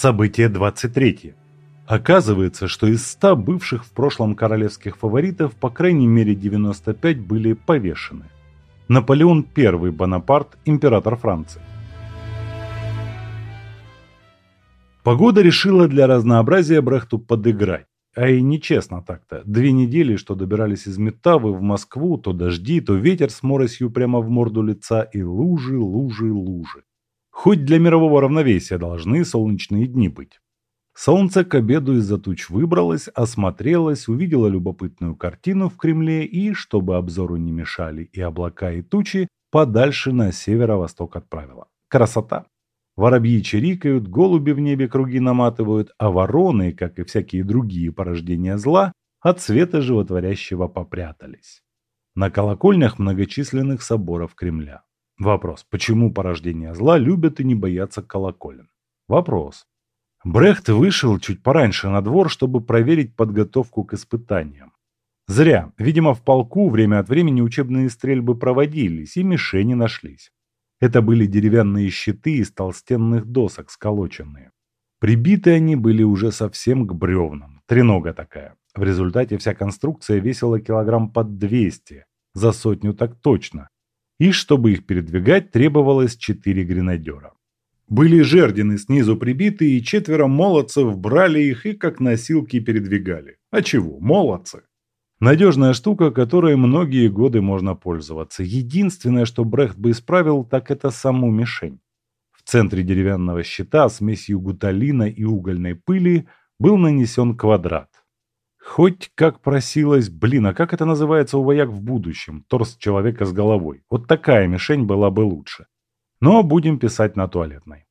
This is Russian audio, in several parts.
Событие 23. Оказывается, что из 100 бывших в прошлом королевских фаворитов по крайней мере 95 были повешены. Наполеон I Бонапарт, император Франции. Погода решила для разнообразия Брехту подыграть. А и нечестно так-то. Две недели, что добирались из Метавы в Москву, то дожди, то ветер с моросью прямо в морду лица и лужи, лужи, лужи. Хоть для мирового равновесия должны солнечные дни быть. Солнце к обеду из-за туч выбралось, осмотрелось, увидело любопытную картину в Кремле и, чтобы обзору не мешали и облака, и тучи, подальше на северо-восток отправило. Красота! Воробьи чирикают, голуби в небе круги наматывают, а вороны, как и всякие другие порождения зла, от света животворящего попрятались. На колокольнях многочисленных соборов Кремля. Вопрос, почему порождения зла любят и не боятся колоколен? Вопрос. Брехт вышел чуть пораньше на двор, чтобы проверить подготовку к испытаниям. Зря. Видимо, в полку время от времени учебные стрельбы проводились, и мишени нашлись. Это были деревянные щиты из толстенных досок, сколоченные. Прибиты они были уже совсем к бревнам. Тренога такая. В результате вся конструкция весила килограмм под 200. За сотню так точно и чтобы их передвигать требовалось четыре гренадера. Были жердины снизу прибиты, и четверо молодцев брали их и как носилки передвигали. А чего, молодцы? Надежная штука, которой многие годы можно пользоваться. Единственное, что Брехт бы исправил, так это саму мишень. В центре деревянного щита смесью гуталина и угольной пыли был нанесен квадрат. Хоть как просилось, блин, а как это называется у вояк в будущем? Торс человека с головой. Вот такая мишень была бы лучше. Но будем писать на туалетной.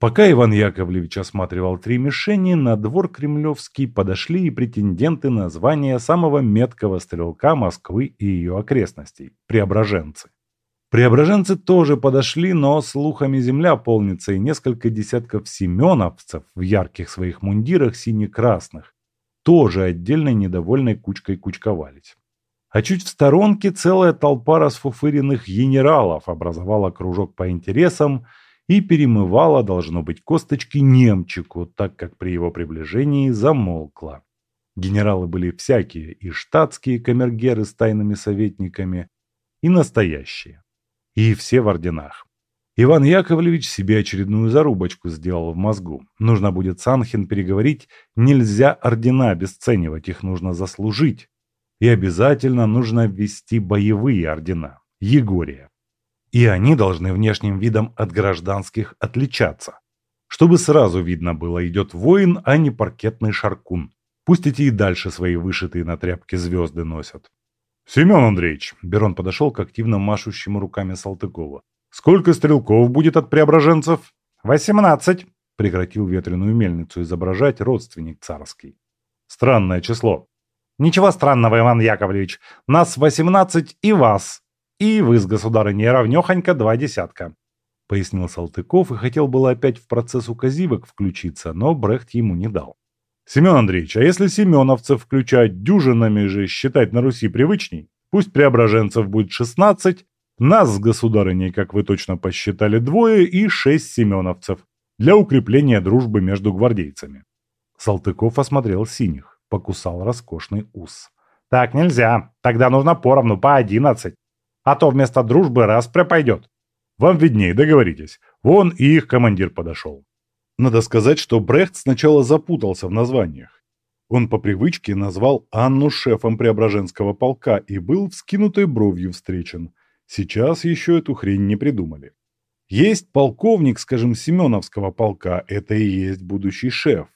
Пока Иван Яковлевич осматривал три мишени, на двор Кремлевский подошли и претенденты на звание самого меткого стрелка Москвы и ее окрестностей – преображенцы. Преображенцы тоже подошли, но слухами земля полнится и несколько десятков семеновцев в ярких своих мундирах сине-красных тоже отдельной недовольной кучкой кучковались. А чуть в сторонке целая толпа расфуфыренных генералов образовала кружок по интересам и перемывала, должно быть, косточки немчику, так как при его приближении замолкла. Генералы были всякие, и штатские камергеры с тайными советниками, и настоящие. И все в орденах. Иван Яковлевич себе очередную зарубочку сделал в мозгу. Нужно будет с Анхин переговорить, нельзя ордена обесценивать, их нужно заслужить. И обязательно нужно ввести боевые ордена, Егория. И они должны внешним видом от гражданских отличаться. Чтобы сразу видно было, идет воин, а не паркетный шаркун. Пусть эти и дальше свои вышитые на тряпке звезды носят. «Семен Андреевич», — Берон подошел к активно машущему руками Салтыкова, Сколько стрелков будет от преображенцев? Восемнадцать. Прекратил ветреную мельницу изображать родственник царский. Странное число. Ничего странного, Иван Яковлевич. Нас восемнадцать и вас. И вы с государыней равнехонько два десятка. Пояснил Салтыков и хотел было опять в процесс указивок включиться, но Брехт ему не дал. Семен Андреевич, а если семеновцев включать дюжинами же считать на Руси привычней? Пусть преображенцев будет шестнадцать, нас с государыней, как вы точно посчитали, двое и шесть семеновцев для укрепления дружбы между гвардейцами. Салтыков осмотрел синих, покусал роскошный ус. «Так нельзя. Тогда нужно поровну, по одиннадцать. А то вместо дружбы распря пойдет. Вам виднее, договоритесь. Вон и их командир подошел». Надо сказать, что Брехт сначала запутался в названиях. Он по привычке назвал Анну шефом Преображенского полка и был вскинутой бровью встречен – Сейчас еще эту хрень не придумали. Есть полковник, скажем, Семеновского полка, это и есть будущий шеф.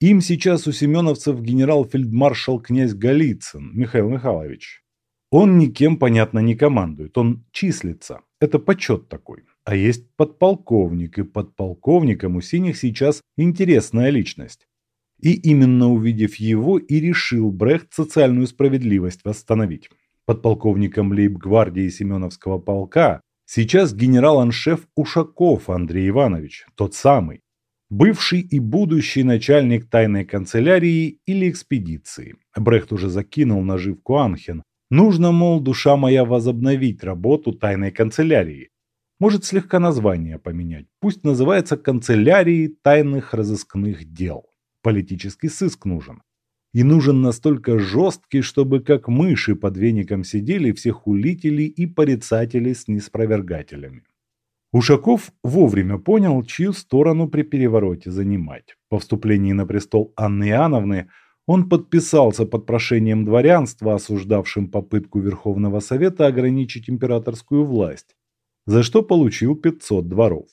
Им сейчас у семеновцев генерал-фельдмаршал князь Голицын Михаил Михайлович. Он никем, понятно, не командует, он числится. Это почет такой. А есть подполковник, и подполковником у синих сейчас интересная личность. И именно увидев его и решил Брехт социальную справедливость восстановить подполковником лейб-гвардии Семеновского полка, сейчас генерал-аншеф Ушаков Андрей Иванович, тот самый, бывший и будущий начальник тайной канцелярии или экспедиции. Брехт уже закинул наживку Анхен. Нужно, мол, душа моя возобновить работу тайной канцелярии. Может слегка название поменять. Пусть называется канцелярией тайных разыскных дел. Политический сыск нужен. И нужен настолько жесткий, чтобы как мыши под веником сидели все хулители и порицатели с неспровергателями. Ушаков вовремя понял, чью сторону при перевороте занимать. По вступлении на престол Анны Иоанновны он подписался под прошением дворянства, осуждавшим попытку Верховного Совета ограничить императорскую власть, за что получил 500 дворов,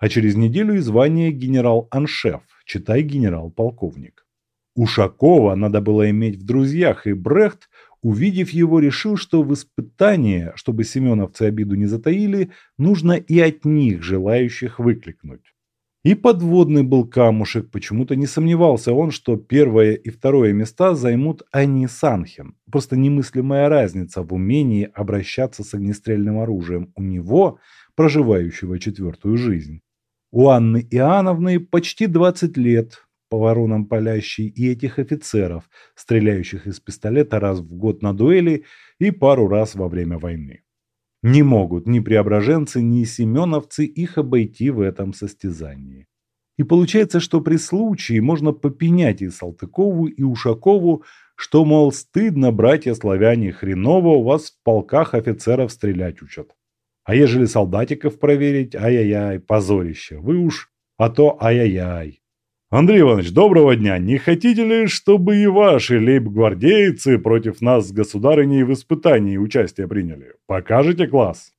а через неделю и звание генерал-аншеф, читай генерал-полковник. Ушакова надо было иметь в друзьях, и Брехт, увидев его, решил, что в испытание, чтобы семеновцы обиду не затаили, нужно и от них желающих выкликнуть. И подводный был камушек, почему-то не сомневался он, что первое и второе места займут они Санхен. Просто немыслимая разница в умении обращаться с огнестрельным оружием у него, проживающего четвертую жизнь. У Анны Иоанновны почти 20 лет, по воронам палящей, и этих офицеров, стреляющих из пистолета раз в год на дуэли и пару раз во время войны. Не могут ни преображенцы, ни семеновцы их обойти в этом состязании. И получается, что при случае можно попенять и Салтыкову, и Ушакову, что, мол, стыдно, братья-славяне, хреново у вас в полках офицеров стрелять учат. А ежели солдатиков проверить, ай-яй-яй, позорище, вы уж, а то ай-яй-яй. Андрей Иванович, доброго дня. Не хотите ли, чтобы и ваши лейб-гвардейцы против нас с государыней в испытании участие приняли? Покажете класс?